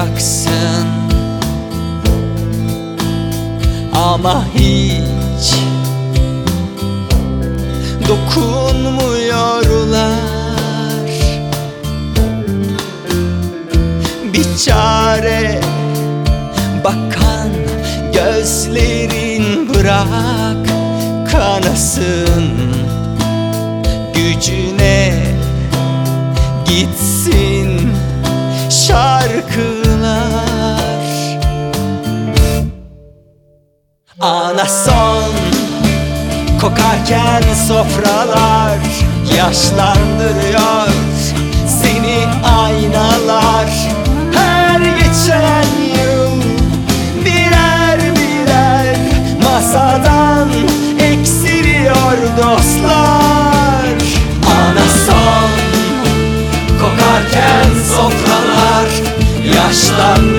Ağlayacaksın Ama hiç Dokunmuyorlar. Bir çare Bakan gözlerin bırak kanasın. Gücüne gitsin şarkılar Ana son kokarken sofralar Yaşlandırıyor seni aynalar. Her geçen yıl birer birer masadan eksiliyor dostlar. Ana son kokarken sofralar Yaşlandırıyor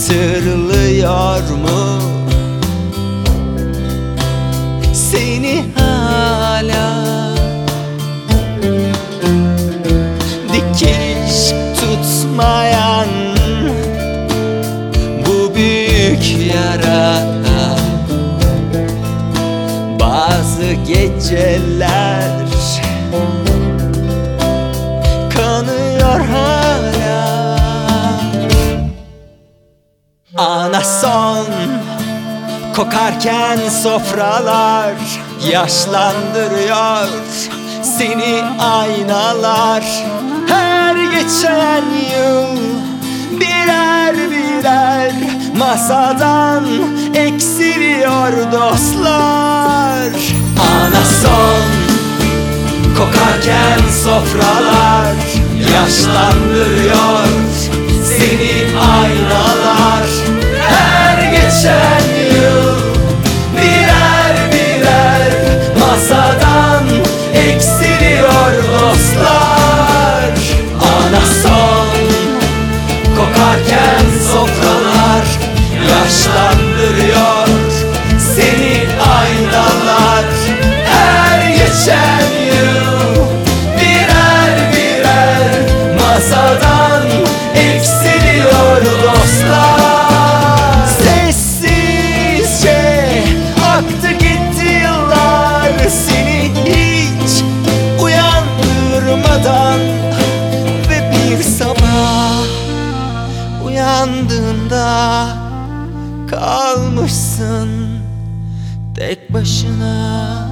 Hatırlıyor mu? Seni hala Dikiş tutmayan bu büyük yara Bazı geceler son. Kokarken sofralar Yaşlandırıyor seni aynalar. Her geçen yıl birer birer Masadan eksiliyor dostlar. Ana son. Kokarken sofralar Yaşlandırıyor seni aynalar uyandığında kalmışsın tek başına